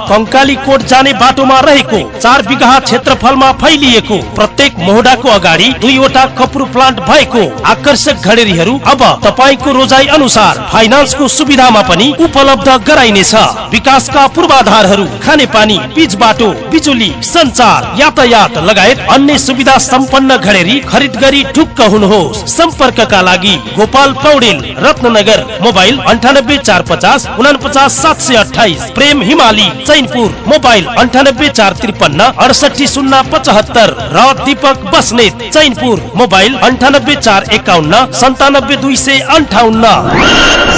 Kankali coat जाने बाटोमा रहेको चार बिघा क्षेत्रफलमा फैलिएको प्रत्येक मोहडाको अगाडि दुईवटा कपुर प्लान्ट भएको आकर्षक घडेरीहरू अब तपाईँको रोजाइ अनुसार फाइनान्सको सुविधामा पनि उपलब्ध गराइनेछ। विकासका पूर्वाधारहरू खाने पानी पिच बाटो बिजुली संचार यातायात लगायत अन्य सुविधा सम्पन्न घडेरी खरिद गरी ढुक्क हुनुहोस्। सम्पर्कका लागि गोपाल पौडेल रत्ननगर मोबाइल अन्ठानब्बे चार पचास उनापचास सात सय अठाइस प्रेम हिमाली चैनपुर मोबाइल अन्ठानब्बे चार त्रिपन्न अडसठी शून्य पचहत्तर। र दीपक बस्नेत चैनपुर मोबाइल अन्ठानब्बे चार एकाउन्न सन्तानब्बे दुई सय अन्ठाउन्न।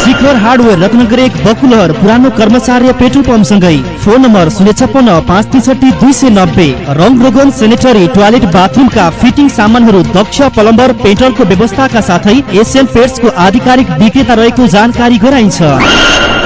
शिखर हार्डवेयर रत्नगर एक बकुलहर पुरानो कर्मचार्य पेट्रोल पम्प सँगै फोन नम्बर शून्य छप्पन्न पाँच त्रिसठी दुई सय नब्बे। रङ रोगन सेनेटरी टोयलेट बाथरुमका फिटिङ सामानहरू दक्ष प्लम्बर पेट्रोलको व्यवस्थाका साथै एसियन पेट्सको आधिकारिक विक्रेता रहेको जानकारी गराइन्छ।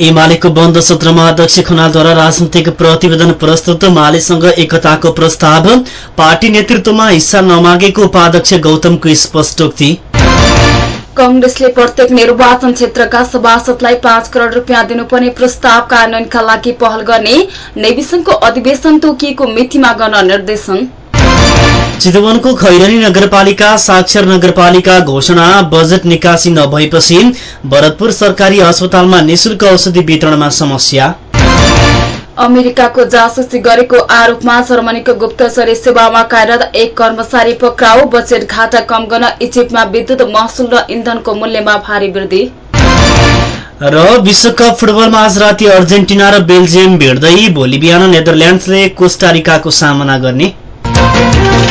एमालेको बन्द सत्रमा अध्यक्ष खनालद्वारा राजनीतिक प्रतिवेदन प्रस्तुत। मालेसँग एकताको प्रस्ताव। पार्टी नेतृत्वमा हिस्सा नमागेको उपाध्यक्ष गौतमको स्पष्टोक्ति। कंग्रेसले प्रत्येक निर्वाचन क्षेत्रका सभासदलाई पाँच करोड़ रूपियाँ दिनुपर्ने प्रस्ताव कार्यान्वयनका लागि पहल गर्ने नेविसनको अधिवेशन तोकिएको मितिमा गर्न निर्देशन। चितवनको खैरनी नगरपालिका साक्षर नगरपालिका घोषणा बजेट निकासी नभएपछि भरतपुर सरकारी अस्पतालमा निशुल्क औषधि वितरणमा समस्या। अमेरिकाको जासुसी गरेको आरोपमा जर्मनीको गुप्तचरी सेवामा कार्यरत एक कर्मचारी पक्राउ बजेट घाटा कम गर्न इजिप्टमा विद्युत महसुल र इन्धनको मूल्यमा भारी वृद्धि। र विश्वकप फुटबलमा आज राति अर्जेन्टिना र बेल्जियम भिड्दै भोलि बिहान नेदरल्याण्डसले कोस्टारिकाको सामना गर्ने।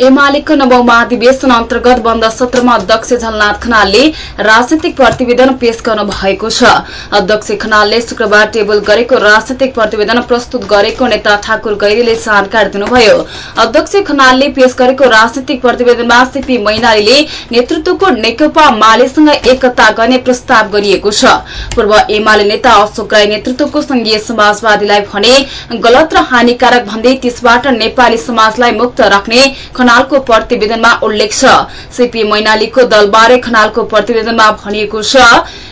एमालेको नवौं महाधिवेशन अन्तर्गत बन्द सत्रमा अध्यक्ष झलनाथ खनालले राजनैतिक प्रतिवेदन पेश गर्नु भएको छ। अध्यक्ष खनालले शुक्रबार टेबल गरेको राजनैतिक प्रतिवेदन प्रस्तुत गरेको नेता ठाकुर गैरीले जानकारी दिनुभयो। अध्यक्ष खनालले पेश गरेको राजनैतिक प्रतिवेदनमा सीपी मैनालीले नेतृत्वको नेकपा मालेसँग एकता गर्ने प्रस्ताव गरिएको छ। पूर्व एमाले नेता अशोक राई नेतृत्वको संघीय समाजवादीलाई भने गलत र हानिकारक भन्दै त्यसबाट नेपाली समाजलाई मुक्त राख्ने खनालको प्रतिवेदनमा उल्लेख छ। सीपी मैनालीको दलबारे खनालको प्रतिवेदनमा भनिएको छ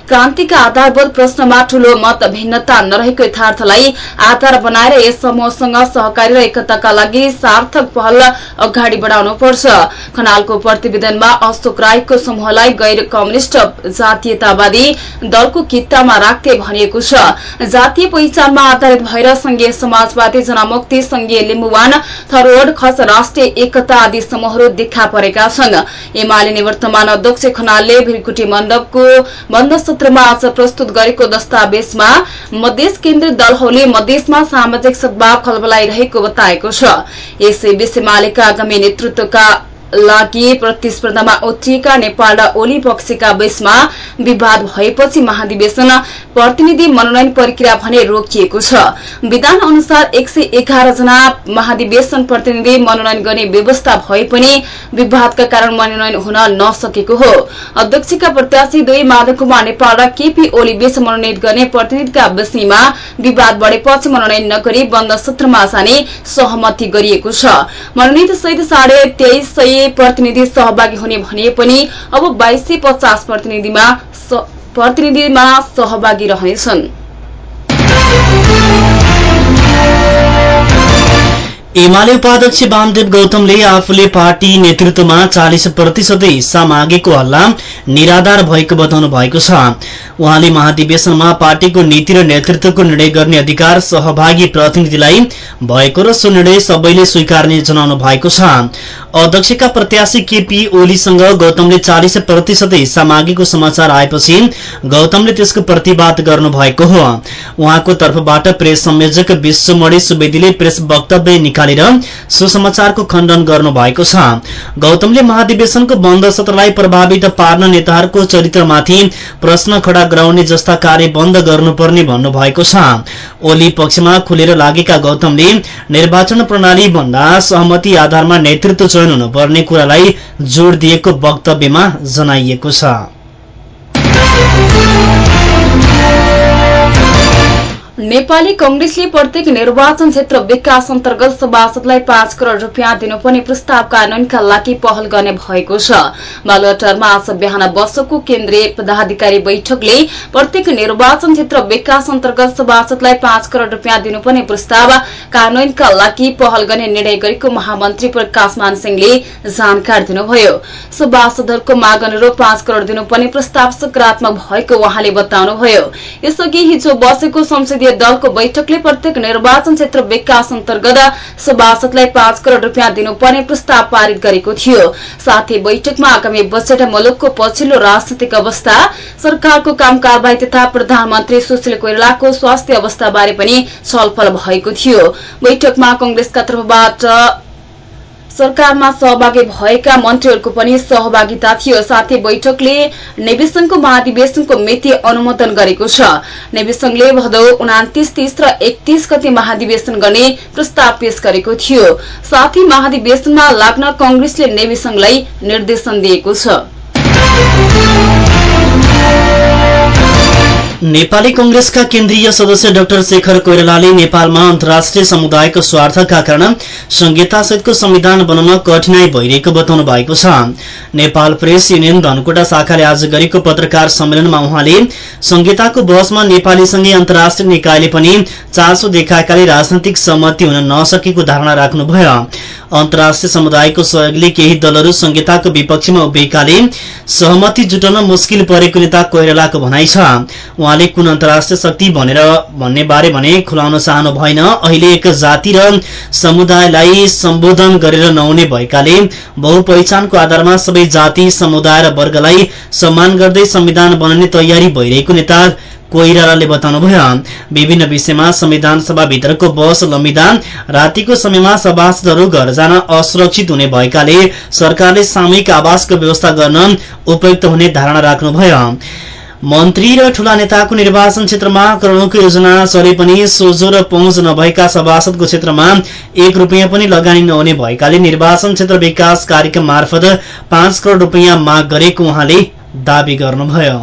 क्रान्तिका आधारभूत प्रश्नमा ठूलो मत भिन्नता नरहेको यथार्थलाई आधार बनाएर यस समूहसँग सहकारी र एकताका लागि सार्थक पहल अगाडि बढाउनु पर्छ। खनालको प्रतिवेदनमा अशोक राईको समूहलाई गैर कम्युनिष्ट जातीयतावादी दलको कित्तामा राख्दै भनिएको छ। जातीय पहिचानमा आधारित भएर संघीय समाजवादी जनमुक्ति संघीय लिम्बुवान थरोड खस राष्ट्रिय एकता आदि समूहहरू देखा परेका छन्। एमाले निवर्तमान अध्यक्ष खनालले भिरकुटी मण्डपको बन्द सत्रमा आज प्रस्तुत गरेको दस्तावेजमा मधेस केन्द्रित दलहरूले मधेसमा सामाजिक सद्भाव खलबलाइरहेको बताएको छ यसैबीच एमालेका आगामी नेतृत्वका लागि प्रतिस्पर्धामा उत्रिएका नेपाल र ओली पक्षका बीचमा विवाद भएपछि महाधिवेशन प्रतिनिधि मनोनयन प्रक्रिया भने रोकिएको छ। विधान अनुसार एक सय एघार जना महाधिवेशन प्रतिनिधि मनोनयन गर्ने व्यवस्था भए पनि विवादका कारण मनोनयन हुन नसकेको हो। अध्यक्षका प्रत्याशी दुई माधव कुमार नेपाल र केपी ओली बीच मनोनयन गर्ने प्रतिनिधिका विषयमा विवाद बढेपछि मनोनयन नगरी बन्द सत्रमा जाने सहमति गरिएको छ। मनोनित सहित साढे तेइस सय प्रतिनिधि सहभागी हुने भने पनि अब बाइस सय पचास प्रतिनिधिमा प्रतिनिधिमा सहभागी रहनेछन्। एमाले उपाध्यक्ष वामदेव गौतमले आफूले पार्टी नेतृत्वमा चालिस प्रतिशतै हिस्सा मागेको हल्ला निराधार भएको बताउनु भएको छ। उहाँले महाधिवेशनमा पार्टीको नीति र नेतृत्वको निर्णय गर्ने अधिकार सहभागी प्रतिनिधिलाई भएको र सो निर्णय सबैले स्वीकार्ने जनाउनु भएको छ। अध्यक्षका प्रत्याशी केपी ओलीसँग गौतमले चालिस प्रतिशत हिस्सा मागेको समाचार आएपछि गौतमले त्यसको प्रतिवाद गर्नु भएको हो। उहाँको तर्फबाट प्रेस संयोजक विश्वमणि सुवेदीले प्रेस वक्तव्य निकालेर सुसमाचारको खण्डन गर्नु भएको छ। गौतमले महाधिवेशनको बन्द सत्रलाई प्रभावित पार्न नेताहरूको चरित्रमाथि प्रश्न खड़ा गराउने जस्ता कार्य बन्द गर्नुपर्ने भन्नुभएको छ। ओली पक्षमा खुलेर लागेका गौतमले निर्वाचन प्रणाली भन्दा सहमति आधारमा नेतृत्व चयन हुनुपर्ने कुरालाई जोड़ दिएको वक्तव्यमा जनाइएको छ। नेपाली कंग्रेसले प्रत्येक निर्वाचन क्षेत्र विकास अन्तर्गत सभासदलाई पाँच करोड़ रूपियाँ दिनुपर्ने प्रस्ताव कार्यान्वयनका लागि पहल गर्ने भएको छ। बालुवाटारमा आज बिहान बसेको केन्द्रीय पदाधिकारी बैठकले प्रत्येक निर्वाचन क्षेत्र विकास अन्तर्गत सभासदलाई पाँच करोड़ रूपियाँ दिनुपर्ने प्रस्ताव कार्यान्वयनका लागि पहल गर्ने निर्णय गरेको महामन्त्री प्रकाश मान सिंहले जानकारी दिनुभयो। सभासदहरूको माग अनुरूप पाँच करोड़ दिनुपर्ने प्रस्ताव सकारात्मक भएको उहाँले बताउनुभयो। यसअघि हिजो बसेको संसदीय संसदीय दलको बैठकले प्रत्येक निर्वाचन क्षेत्र विकास अन्तर्गत सभासदलाई पाँच करोड़ रूपियाँ दिनुपर्ने प्रस्ताव पारित गरेको थियो। साथै बैठकमा आगामी बजेट मुलुकको पछिल्लो राजनैतिक अवस्था सरकारको काम कारवाही तथा प्रधानमन्त्री सुशील कोइरालाको स्वास्थ्य अवस्थाबारे पनि छलफल भएको थियो। बैठकमा कंग्रेसका तर्फबाट सरकारमा सहभागी भएका मन्त्रीहरूको पनि सहभागिता थियो। साथै बैठकले नेविसंघको महाधिवेशनको मिति अनुमोदन गरेको छ। नेविसंघले भदौ उनातिस तीस र एकतीस गते महाधिवेशन गर्ने प्रस्ताव पेश गरेको थियो। साथै महाधिवेशनमा लाग्न कंग्रेसले नेविसंघलाई निर्देशन दिएको छ। नेपाली कंग्रेसका केन्द्रीय सदस्य डाक्टर शेखर कोइरालाले नेपालमा अन्तर्राष्ट्रिय समुदायको स्वार्थका कारण संहितासहितको संविधान बनाउन कठिनाई भइरहेको बताउनु भएको छ। नेपाल प्रेस युनियन धनकुटा शाखाले आज गरेको पत्रकार सम्मेलनमा उहाँले संहिताको बहसमा नेपालीसँगै अन्तर्राष्ट्रिय निकायले पनि चासो देखाएकाले राजनैतिक सहमति हुन नसकेको धारणा राख्नुभयो। अन्तर्राष्ट्रिय समुदायको सहयोगले केही दलहरू संहिताको विपक्षमा उभिएकाले सहमति जुटाउन मुस्किल परेको नेता कोइरालाको भनाइ छ। उहाँले कुन अन्तर्राष्ट्रिय शक्ति भनेर भन्ने बारे भने खुलाउन चाहनु भएन। अहिले एक जाति र समुदायलाई सम्बोधन गरेर नहुने भएकाले बहुपहिचानको आधारमा सबै जाति समुदाय र वर्गलाई सम्मान गर्दै संविधान बनाउने तयारी भइरहेको नेता कोइरालाले बताउनुभयो। विभिन्न विषयमा संविधान सभाभित्रको बस लम्बिँदा रातिको समयमा सभासदहरू घर जान असुरक्षित हुने भएकाले सरकारले सामूहिक आवासको व्यवस्था गर्न उपयुक्त हुने धारणा राख्नुभयो। मन्त्री र ठूला नेताको निर्वाचन क्षेत्रमा करोड़ौंको योजना चले पनि सोझो र पहुँच नभएका सभासदको क्षेत्रमा एक रूपियाँ पनि लगानी नहुने भएकाले निर्वाचन क्षेत्र विकास कार्यक्रम मार्फत पाँच करोड़ रूपियाँ माग गरेको उहाँले दावी गर्नुभयो।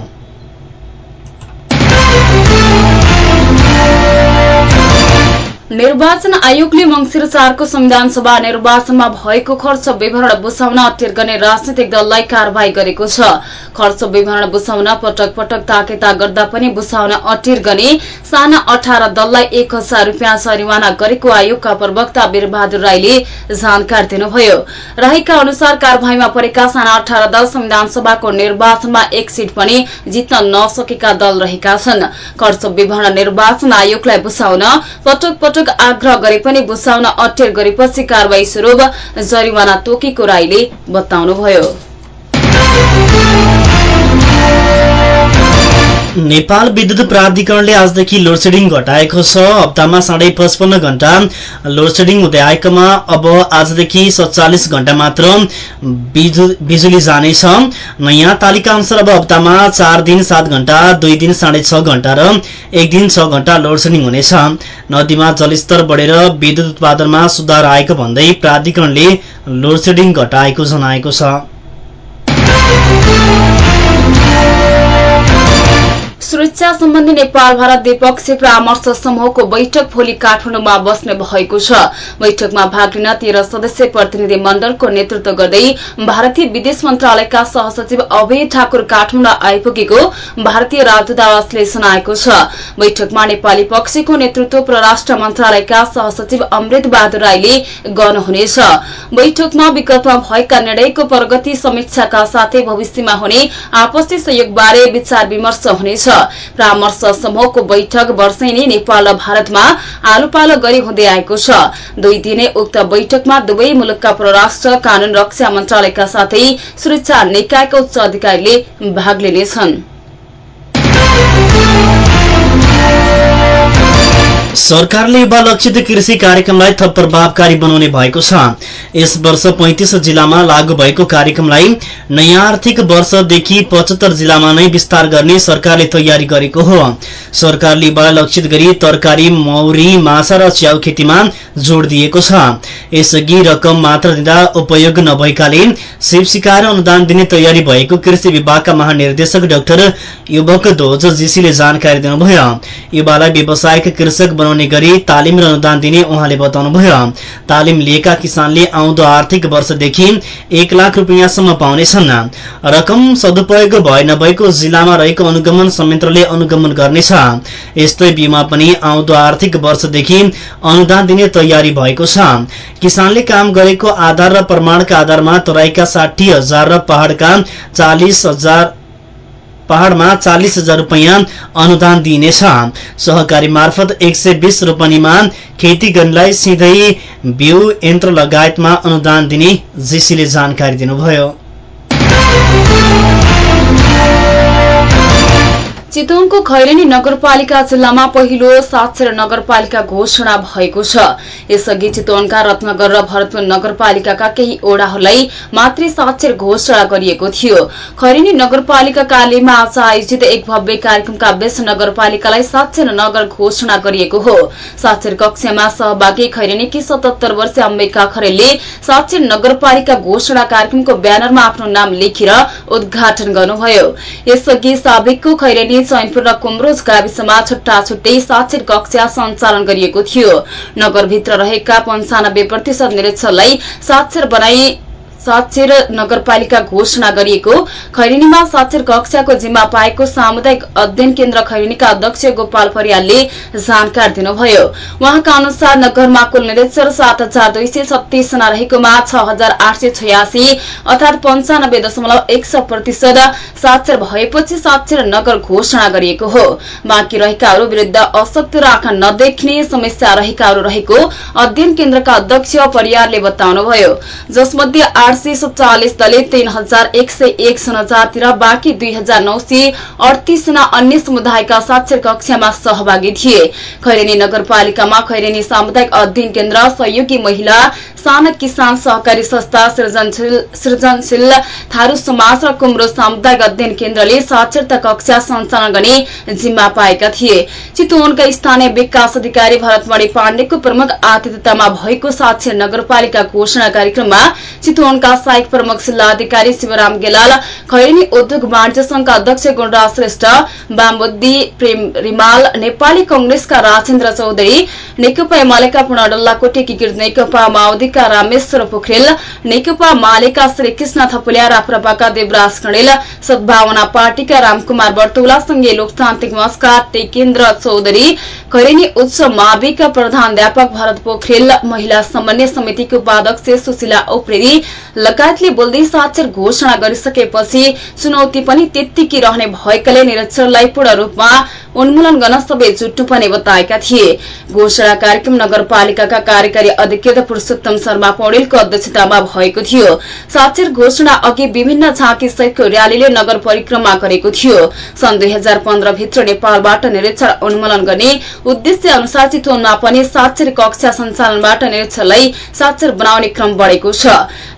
निर्वाचन आयोगले मंगिर चारको संविधान सभा निर्वाचनमा भएको खर्च विवरण बुझाउन अटेर गर्ने राजनैतिक दललाई कार्यवाही गरेको छ। खर्च विवरण बुझाउन पटक पटक ताकेता गर्दा पनि बुझाउन अटेर गर्ने साना अठार दललाई एक हजार रूपियाँ जरिवाना गरेको आयोगका प्रवक्ता वीरबहादुर राईले जानकारी दिनुभयो। रहेका अनुसार कार्यवाहीमा परेका साना अठार दल संविधान सभाको निर्वाचनमा एक सीट पनि जित्न नसकेका दल रहेका छन्। खर्च विवरण निर्वाचन आयोगलाई बुझाउन पटक पटक पटक आग्रह गरे पनि बुझाउन अटेर गरेपछि कारवाही स्वरूप जरिवाना तोकेको राईले बताउनुभयो। नेपाल विद्युत प्राधिकरणले आजदेखि लोडसेडिङ घटाएको छ। हप्तामा साढे पचपन्न घण्टा लोडसेडिङ हुँदै आएकोमा अब आजदेखि सत्तालिस घण्टा मात्र बिजुली जानेछ। नयाँ तालिका अनुसार अब हप्तामा चार दिन सात घण्टा दुई दिन साढे छ घण्टा र एक दिन छ घण्टा लोडसेडिङ हुनेछ। नदीमा जलस्तर बढेर विद्युत उत्पादनमा सुधार आएको भन्दै प्राधिकरणले लोडसेडिङ घटाएको जनाएको छ। सुरक्षा सम्बन्धी नेपाल भारत द्विपक्षीय परामर्श समूहको बैठक भोलि काठमाडौँमा बस्ने भएको छ। बैठकमा भाग लिन तेह्र सदस्यीय प्रतिनिधि मण्डलको नेतृत्व गर्दै भारतीय विदेश मन्त्रालयका सहसचिव अभय ठाकुर काठमाडौँ आइपुगेको भारतीय राजदूतावासले सुनाएको छ। बैठकमा नेपाली पक्षको नेतृत्व परराष्ट्र मन्त्रालयका सहसचिव अमृत बहादुर राईले गर्नुहुनेछ। बैठकमा विगतमा भएका निर्णयको प्रगति समीक्षाका साथै भविष्यमा हुने आपसी सहयोगबारे विचार विमर्श हुनेछ। परामर्श समूहको बैठक वर्षेनी नेपाल र भारतमा आलो पालो गरी हुँदै आएको छ। दुई दिने उक्त बैठकमा दुवै मुलुकका परराष्ट्र कानून रक्षा मन्त्रालयका साथै सुरक्षा निकायका उच्च अधिकारीले भाग लिनेछन्। सरकारले युवा लक्षित कृषि कार्यक्रमलाई थप प्रभावकारी बनाउने भएको छ। यस वर्ष पैंतिस जिल्लामा लागू भएको कार्यक्रमलाई नयाँ आर्थिक वर्षदेखि पचहत्तर जिल्लामा नै विस्तार गर्ने सरकारले तयारी गरेको हो। सरकारले युवालाई लक्षित गरी तरकारी मौरी माछा र च्याउ खेतीमा जोड़ दिएको छ। यसअघि रकम मात्र दिँदा उपयोग नभएकाले शिव सिकाएर अनुदान दिने तयारी भएको कृषि विभागका महानिर्देशक डाक्टर युवक ध्वज जीसीले जानकारी दिनुभयो। युवालाई व्यावसायिक कृषक बनाउने गरी तालिम र अनुदान दिने उहाँले बताउनुभयो। तालिम लिएका किसानले आउँदो आर्थिक वर्षदेखि एक लाख रुपियाँसम्म पाउनेछन्। रकम सदुपयोग भए नभएको जिल्लामा रहेको अनुगमन संयन्त्रले अनुगमन गर्नेछ। यस्तै बीमा पनि आउँदो आर्थिक वर्षदेखि अनुदान दिने तयारी भएको छ। किसानले काम गरेको आधार र प्रमाणका आधारमा तराईका साठी हजार र पहाड़का चालिस हजार पहाड़मा चालिस हजार रूपियाँ अनुदान दिइनेछ। सहकारी मार्फत एक सय बीस रोपनीमा खेती गर्नेलाई सिधै बिउ यन्त्र लगायतमा अनुदान दिने जीसीले जानकारी दिनुभयो। चितवनको खैरेनी नगरपालिका जिल्लामा पहिलो साक्षर नगरपालिका घोषणा भएको छ। यसअघि चितवनका रत्नगर र भरतपुर नगरपालिकाका केही ओडाहरूलाई मात्रै साक्षर घोषणा गरिएको थियो। खैरेनी नगरपालिका कार्यालयमा आज आयोजित एक भव्य कार्यक्रमका बेस नगरपालिकालाई साक्षर नगर घोषणा गरिएको हो। साक्षर कक्षमा सहभागी खैरेनीकी सतहत्तर वर्ष अम्बिका खरेलले साक्षर नगरपालिका घोषणा कार्यक्रमको ब्यानरमा आफ्नो नाम लेखेर उद्घाटन गर्नुभयो। यसअघि साबिकको खैरेनी चैनपुर र कुमरोज गाविसमा छुट्टा छुट्टै साक्षर कक्षा सञ्चालन गरिएको थियो। नगरभित्र रहेका पञ्चानब्बे प्रतिशत निरीक्षणलाई साक्षर बनाई साक्षर नगरपालिका घोषणा गरिएको। खैरेनीमा साक्षर कक्षाको जिम्मा पाएको सामुदायिक अध्ययन केन्द्र खैरेनीका अध्यक्ष गोपाल परियालले जानकारी दिनुभयो। उहाँका अनुसार नगरमा कुल निरीक्षर सात हजार दुई सय छत्तीसजना रहेकोमा छ हजार आठ सय छयासी अर्थात पञ्चानब्बे दशमलव एक सय प्रतिशत साक्षर भएपछि साक्षर नगर घोषणा गरिएको हो। बाँकी रहेकाहरू विरूद्ध अशक्त र आँखा नदेख्ने समस्या रहेकाहरू रहेको अध्ययन केन्द्रका अध्यक्ष परियारले बताउनुभयो। जसमध्ये आठ सय सत्तालिस तीन हजार एक सय एक जनातिर बाँकी दुई हजार नौ सय अडतिसजना अन्य समुदायका साक्षर कक्षामा सहभागी थिए। खैरेनी नगरपालिकामा खैरेनी सामुदायिक अध्ययन केन्द्र सहयोगी महिला साना किसान सहकारी संस्था सृजनशील थारू समाज र कुम्रो सामुदायिक अध्ययन केन्द्रले साक्षरता कक्षा सञ्चालन गर्ने जिम्मा पाएका थिए। चितवनका स्थानीय विकास अधिकारी भरतमणि पाण्डेको प्रमुख आतिथ्यतामा भएको साक्षर नगरपालिका घोषणा कार्यक्रममा चितवनका सहायक प्रमुख जिल्ला अधिकारी शिवराम गेलाल खैरेनी उद्योग वाणिज्य संघका अध्यक्ष गुणराज श्रेष्ठ बामुद्दी प्रेम रिमाल नेपाली कंग्रेसका राजेन्द्र चौधरी नेकपा एमालेका पूर्णडल्लाकोटी एकीकृत नेकपा माओवादीका रामेश्वर पोखरेल नेकपा मालेका श्रीकृष्ण थपुलिया राप्रपाका देवराज कणेल सद्भावना पार्टीका रामकुमार बर्तौला संघीय लोकतान्त्रिक मोर्चा टेकेन्द्र चौधरी खैरेनी उच्च माविका प्रधानध्यापक भरत पोखरेल महिला समन्वय समितिको उपाध्यक्ष सुशीला उप्रेती लगायतले बोल्दै साक्षर घोषणा गरिसकेपछि चुनौती पनि त्यत्तिकै रहने भएकाले निरक्षरलाई पूर्ण रूपमा उन्मूलन गर्न सबै जुट्नु पर्ने बताएका थिए। घोषणा कार्यक्रम नगरपालिकाका कार्यकारी अधिकृत पुरूषोत्तम शर्मा पौडेलको अध्यक्षतामा भएको थियो। साक्षर घोषणा अघि विभिन्न झाँकी सहितको र्यालीले नगर परिक्रमा गरेको थियो। सन् दुई हजार पन्ध्रभित्र नेपालबाट निरीक्षण उन्मूलन गर्ने उद्देश्य अनुसार चितवनमा पनि साक्षर कक्षा सञ्चालनबाट निरीक्षणलाई साक्षर बनाउने क्रम बढ़ेको छ।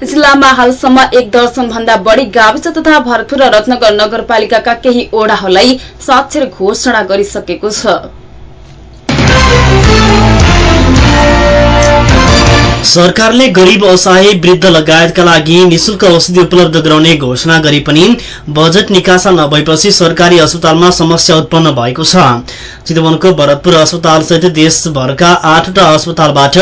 जिल्लामा हालसम्म एक दर्शन भन्दा बढ़ी गाविस तथा भरतपुर र रत्नगर नगरपालिकाका केही ओडाहरूलाई साक्षर घोषणा गरिसकेको छ। सरकारले गरीब असहाय वृद्ध लगायतका लागि निशुल्क औषधि उपलब्ध गराउने घोषणा गरे पनि बजेट निकासा नभएपछि सरकारी अस्पतालमा समस्या उत्पन्न भएको छ। चितवनको भरतपुर अस्पतालसहित देशभरका आठवटा अस्पतालबाट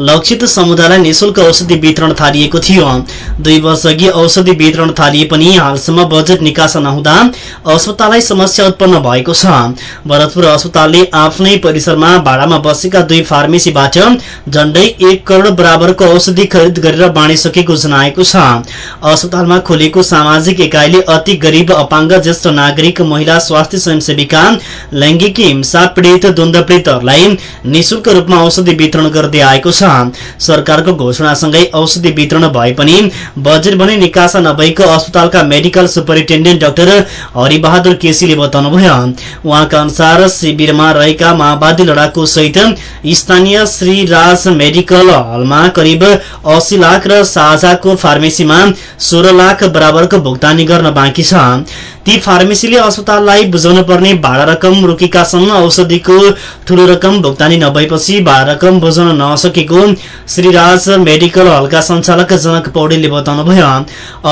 लक्षित समुदायलाई निशुल्क औषधि वितरण थालिएको थियो। दुई वर्षअघि औषधि वितरण थालिए पनि हालसम्म बजेट निकासा नहुँदा अस्पताललाई समस्या उत्पन्न भएको छ। भरतपुर अस्पतालले आफ्नै परिसरमा भाडामा बसेका दुई फार्मेसीबाट झण्डै एक करोड़ बराबरको औषधि खरिद गरेर बाँडिसकेको जनाएको छ अस्पतालमा खोलेको सामाजिक इकाइले अति गरीब अपाङ्ग ज्येष्ठ नागरिक महिला स्वास्थ्य स्वयंसेविका लैङ्गिक हिंसा पीड़ित द्वन्द पीड़ितहरूलाई निशुल्क रूपमा औषधि वितरण गर्दै आएको छ सरकारको घोषणासँगै औषधि वितरण भए पनि बजेट भने निकासा नभएको अस्पतालका मेडिकल सुपरिन्टेण्डेन्ट डाक्टर हरिबहादुर केसीले बताउनुभयो उहाँका अनुसार शिविरमा रहेका माओवादी लडाकु सहित स्थानीय श्रीराज मेडिकल हलमा करिब अस्सी लाख र साझाको फार्मेसीमा सोह्र लाख बराबरको भुक्तानी गर्न बाँकी छ। ती फार्मेसीले अस्पताललाई बुझाउन पर्ने भाडा रकम रोकेका औषधिको ठूलो रकम भुक्तानी नभएपछि भाडा रकम बुझाउन नसकेको श्रीराज मेडिकल हलका सञ्चालक जनक पौडेलले बताउनुभयो।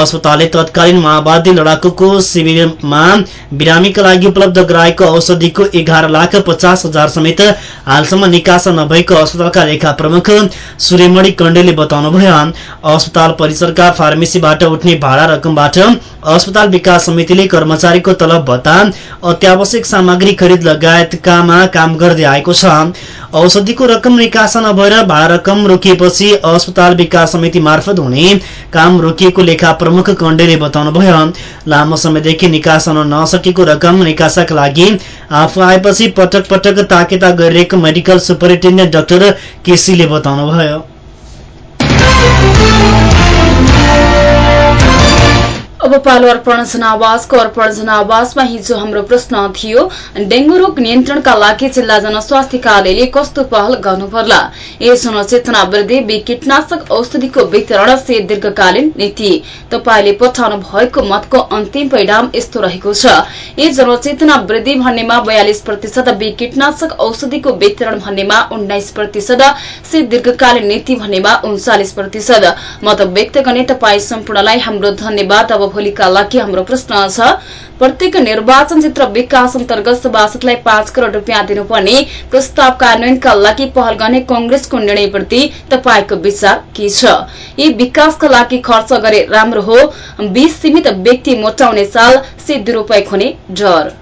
अस्पतालले तत्कालीन माओवादी लडाकुको शिविरमा बिरामीका लागि उपलब्ध गराएको औषधिको एघार लाख पचास हजार समेत हालसम्म निकासा नभएको अस्पतालका लेखा प्रमुख सूर्यमणि कण्डेले बताउनुभयो अस्पताल परिसरका फार्मेसीबाट उठ्ने भाडा रकमबाट अस्पताल विकास समितिले कर्मचारीको तलब भत्ता अत्यावश्यक सामग्री खरिद लगायतकामा काम गर्दै आएको छ। औषधिको रकम निकासा नभएर भाडा रकम रोकिएपछि अस्पताल विकास समिति मार्फत हुने काम रोकिएको लेखा प्रमुख कण्डेले बताउनुभयो लामो समयदेखि निकासा नसकेको रकम निकासाका लागि आफू आएपछि पटक पटक ताकेता गरिरहेको मेडिकल सुपरिन्टेण्डेन्ट डाक्टर केसीले बताउनुभयो अब पालो अर्पण जनावासको अर्पण जनावासमा हिजो हाम्रो प्रश्न थियो डेंगू रोग नियन्त्रणका लागि जिल्ला जनस्वास्थ्य कार्यालयले कस्तो पहल गर्नुपर्ला? ए जनचेतना वृद्धि कीटनाशक औषधिको वितरण से दीर्घकालीन नीति। तपाईँले पठाउनु भएको मतको अन्तिम परिणाम यस्तो रहेको छ। ए जनचेतना वृद्धि भन्नेमा बयालिस प्रतिशत बी कीटनाशक औषधिको वितरण भन्नेमा उन्नाइस प्रतिशत से दीर्घकालीन नीति भन्नेमा उन्चालिस प्रतिशत। मत व्यक्त गर्ने तपाईँ सम्पूर्णलाई हाम्रो धन्यवाद। अब भोलिका लागि हाम्रो प्रश्न छ प्रत्येक निर्वाचन क्षेत्र विकास अन्तर्गत सभासदलाई पाँच करोड़ रूपियाँ दिनुपर्ने प्रस्ताव कार्यान्वयनका लागि पहल गर्ने कंग्रेसको निर्णयप्रति तपाईँको विचार के छ? यी विकासका लागि खर्च गरे राम्रो हो बीस सीमित व्यक्ति मोटाउने साल से दुरूपयोग हुने डर।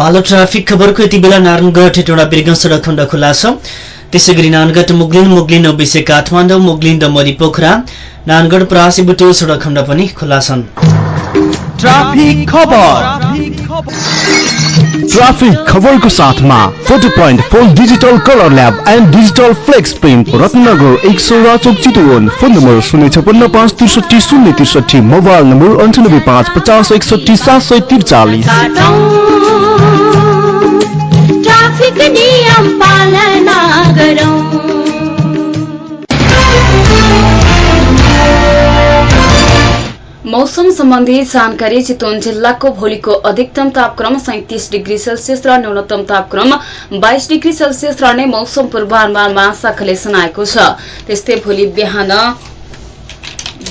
पालो ट्राफिक खबरको यति बेला नारायणगढ हेटौँडा बिर्ग सडक खण्ड खुल्ला छ। त्यसै गरी नानगढ मुगलिन मुगलिन विषय काठमाडौँ मुगलिन डमरी पोखरा नानगढ परासी बुटोल सडक खण्ड पनि खुल्ला छन्। ट्राफिक खबर। ट्राफिक खबरको साथमा photo point four digital colour lab and digital flex print Ratnanagar एक सौ राचोक चितवन। फोन नम्बर शून्य छपन्न पाँच त्रिसठी शून्य त्रिसठी मोबाइल नम्बर अन्ठानब्बे पाँच पचास एकसठी सात सय त्रिचालिस। मौसम सम्बन्धी जानकारी चितवन जिल्लाको भोलिको अधिकतम तापक्रम सैतिस डिग्री सेल्सियस र न्यूनतम तापक्रम बाइस डिग्री सेल्सियस रहने मौसम पूर्वानुमान महाशाखाले सुनाएको छ। त्यस्तै भोलि बिहान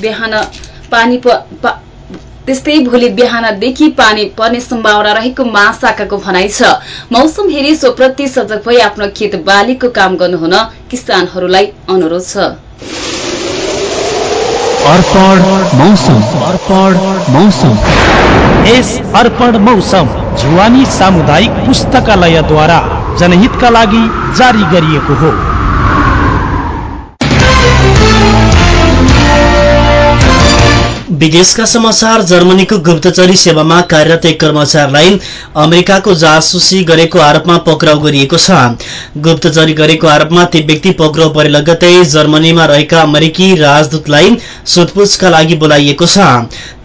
बिहान पानी पा, त्यस्तै भोलि बिहानदेखि पानी पर्ने सम्भावना रहेको महाशाखाको भनाइ छ। मौसम हेरी सोप्रति सजग भई आफ्नो खेत बालीको काम गर्नुहुन किसानहरूलाई अनुरोध छ। अर्पण मौसम। अर्पण मौसम। यस अर्पण मौसम जुवानी सामुदायिक पुस्तकालयद्वारा जनहितका लागि जारी गरिएको हो। विदेशका समाचार जर्मनीको गुप्तचरी सेवामा कार्यरत एक कर्मचारीलाई अमेरिकाको जासुसी गरेको आरोपमा पक्राउ गरिएको छ। गुप्तचरी गरेको आरोपमा ती व्यक्ति पक्राउ परे लगतै जर्मनीमा रहेका अमेरिकी राजदूतलाई सोधपूछका लागि बोलाइएको छ।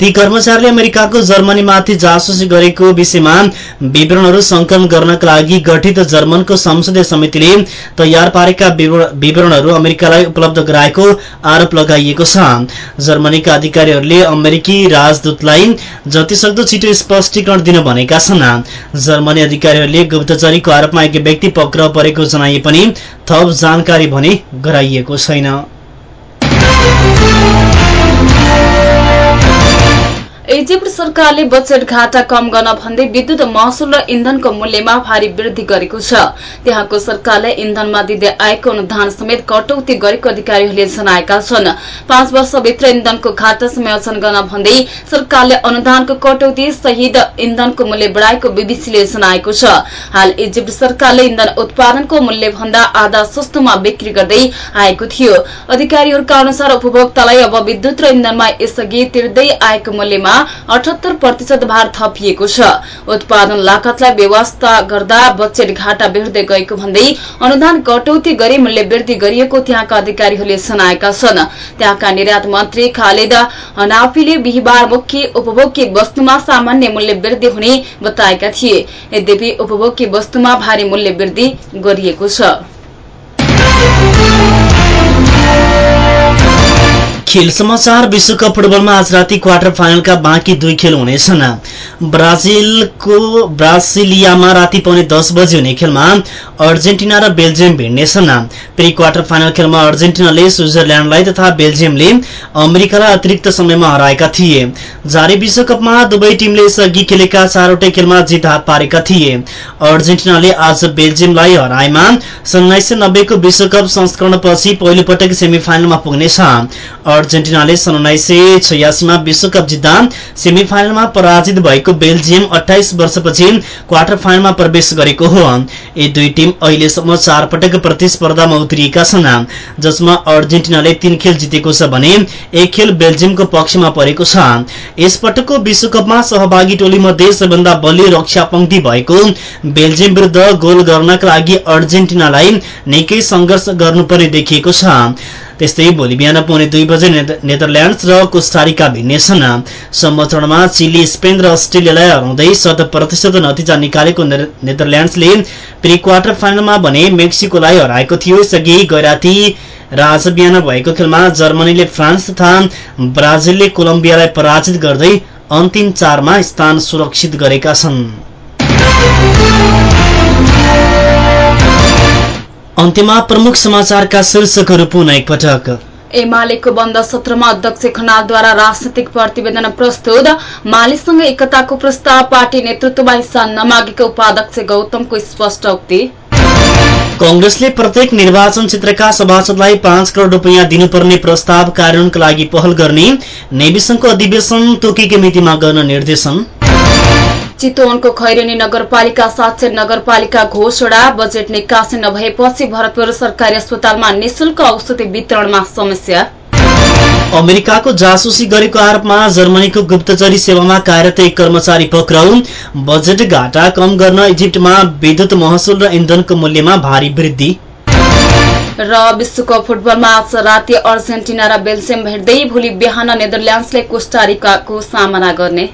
ती कर्मचारीले अमेरिकाको जर्मनीमाथि जासुसी गरेको विषयमा विवरणहरू संकलन गर्नका लागि गठित जर्मनको संसदीय समितिले तयार पारेका विवरणहरू अमेरिकालाई उपलब्ध गराएको आरोप लगाइएको छ। जर्मनीका अधिकारीहरूले अमेरिकी राजदूतलाई जतिसक्दो छिटो स्पष्टीकरण दिन भनेका छन्। जर्मनी अधिकारीहरूले गुप्तचरीको आरोपमा एक व्यक्ति पक्राउ परेको जनाइए पनि थप जानकारी भने गराइएको छैन। इजिप्ट सरकारले बजेट घाटा कम गर्न भन्दै विद्युत महसुल र इन्धनको मूल्यमा भारी वृद्धि गरेको छ। त्यहाँको सरकारले इन्धनमा दिँदै आएको अनुदान समेत कटौती गरेको अधिकारीहरूले जनाएका छन्। पाँच वर्षभित्र इन्धनको घाटा संयोजन गर्न भन्दै सरकारले अनुदानको कटौती सहित इन्धनको मूल्य बढ़ाएको बीबीसीले जनाएको छ। हाल इजिप्ट सरकारले इन्धन उत्पादनको मूल्य भन्दा आधा सस्तोमा बिक्री गर्दै आएको थियो। अधिकारीहरूका अनुसार उपभोक्तालाई अब विद्युत र इन्धनमा यसअघि तिर्दै आएको मूल्यमा अठहत्तर प्रतिशत भार थपिएको छ। उत्पादन लागतलाई व्यवस्था गर्दा बजेट घाटा बेहोर्दै गएको भन्दै अनुदान कटौती गरी मूल्य वृद्धि गरिएको त्यहाँका अधिकारीहरूले जनाएका छन्। त्यहाँका निर्यात मन्त्री खालेद हनाफीले बिहिबार मुख्य उपभोग्य वस्तुमा सामान्य मूल्य वृद्धि हुने बताएका थिए। यद्यपि उपभोग्य वस्तुमा भारी मूल्य वृद्धि गरिएको छ। खेल समाचार विश्वकप फुटबलमा आज राति क्वार्टर फाइनलका बाँकी दुई खेल हुनेछन्। ब्राजिलको ब्रासिलियामा राति पाउने दस बजी हुने खेलमा अर्जेन्टिना र बेल्जियम भिड्नेछन्। प्री क्वार्टर फाइनल खेलमा अर्जेन्टिनाले स्विजरल्याण्डलाई तथा बेल्जियमले अमेरिकालाई अतिरिक्त समयमा हराएका थिए। जारी विश्वकपमा दुवै टिमले यसअघि खेलेका चारवटै खेलमा जित हात पारेका थिए। अर्जेन्टिनाले आज बेल्जियमलाई हराएमा सन् उन्नाइस सय नब्बेको विश्वकप संस्करणपछि पहिलो पटक सेमी फाइनलमा पुग्नेछ। अर्जेन्टिनाले सन् उन्नाइस सय छयासीमा विश्वकप जित्दा सेमी फाइनलमा पराजित भएको बेल्जियम अठाइस वर्षपछि क्वार्टर फाइनलमा प्रवेश गरेको हो। यी दुई टिम अहिलेसम्म चार पटक प्रतिस्पर्धामा उत्रिएका छन् जसमा अर्जेन्टिनाले तीन खेल जितेको छ भने एक खेल बेल्जियमको पक्षमा परेको छ। यसपटकको विश्वकपमा सहभागी टोलीमध्ये सबैभन्दा बलियो रक्षा पंक्ति भएको बेल्जियम विरूद्ध गोल गर्नका लागि अर्जेन्टिनालाई निकै संघर्ष गर्नुपर्ने देखिएको छ। त्यस्तै भोलि बिहान पाउने दुई बजे नेदरल्याण्ड्स र कोस्टारिका भिड्नेछन् सम्मचरणमा चिली स्पेन र अस्ट्रेलियालाई हराउँदै शत प्रतिशत नतिजा निकालेको नेदरल्याण्ड्सले प्री क्वार्टर फाइनलमा भने मेक्सिकोलाई हराएको थियो। यसअघि गैराती राज बिहान भएको खेलमा जर्मनीले फ्रान्स तथा ब्राजिलले कोलम्बियालाई पराजित गर्दै अन्तिम चारमा स्थान सुरक्षित गरेका छन्। अन्त्यमा प्रमुख समाचारका शीर्षकहरू पुनः एकपटक। एमालेको बन्द सत्रमा अध्यक्ष खनालद्वारा राजनैतिक प्रतिवेदन प्रस्तुत। मालेसँग एकताको प्रस्ताव पार्टी नेतृत्वमा हिस्सा नमागेको उपाध्यक्ष गौतमको स्पष्ट उक्ति। कंग्रेसले प्रत्येक निर्वाचन क्षेत्रका सभासदलाई पाँच करोड़ रूपियाँ दिनुपर्ने प्रस्ताव कार्यान्वयनका लागि पहल गर्ने नेविसंघको अधिवेशन तोकेको मितिमा गर्न निर्देशन। चितवनको खैरेनी नगरपालिका साक्षर नगरपालिका घोषणा बजेट निकासी नभएपछि भरतपुर सरकारी अस्पतालमा निशुल्क औषधि वितरणमा समस्या। अमेरिकाको जासुसी गरेको आरोपमा जर्मनीको गुप्तचरी सेवामा कार्यरत एक कर्मचारी पक्राउ। बजेट घाटा कम गर्न इजिप्टमा विद्युत महसुल र इन्धनको मूल्यमा भारी वृद्धि। र विश्वकप फुटबलमा आज राति अर्जेन्टिना र बेल्जियम भेट्दै भोलि बिहान नेदरल्याण्डसले कोस्टारिकाको सामना गर्ने।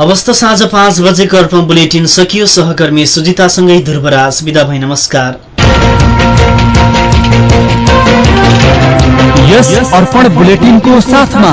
अवस्था साँझ पाँच बजेको अर्पण बुलेटिन सकियो। सहकर्मी सुजितासँगै ध्रुवराज विदा भई नमस्कार। यस अर्पण बुलेटिनको साथमा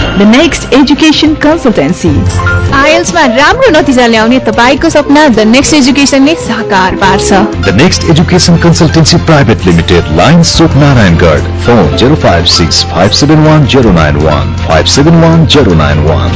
द नेक्स्ट एजुकेसन कन्सल्टेन्सी आइएल्समा राम्रो नतिजा ल्याउने तपाईँको सपना द नेक्स्ट एजुकेसनले साकार पार्छ। The next education consultancy private limited line soap Narayangarh phone zero five six five seven one zero nine one five seven one zero nine one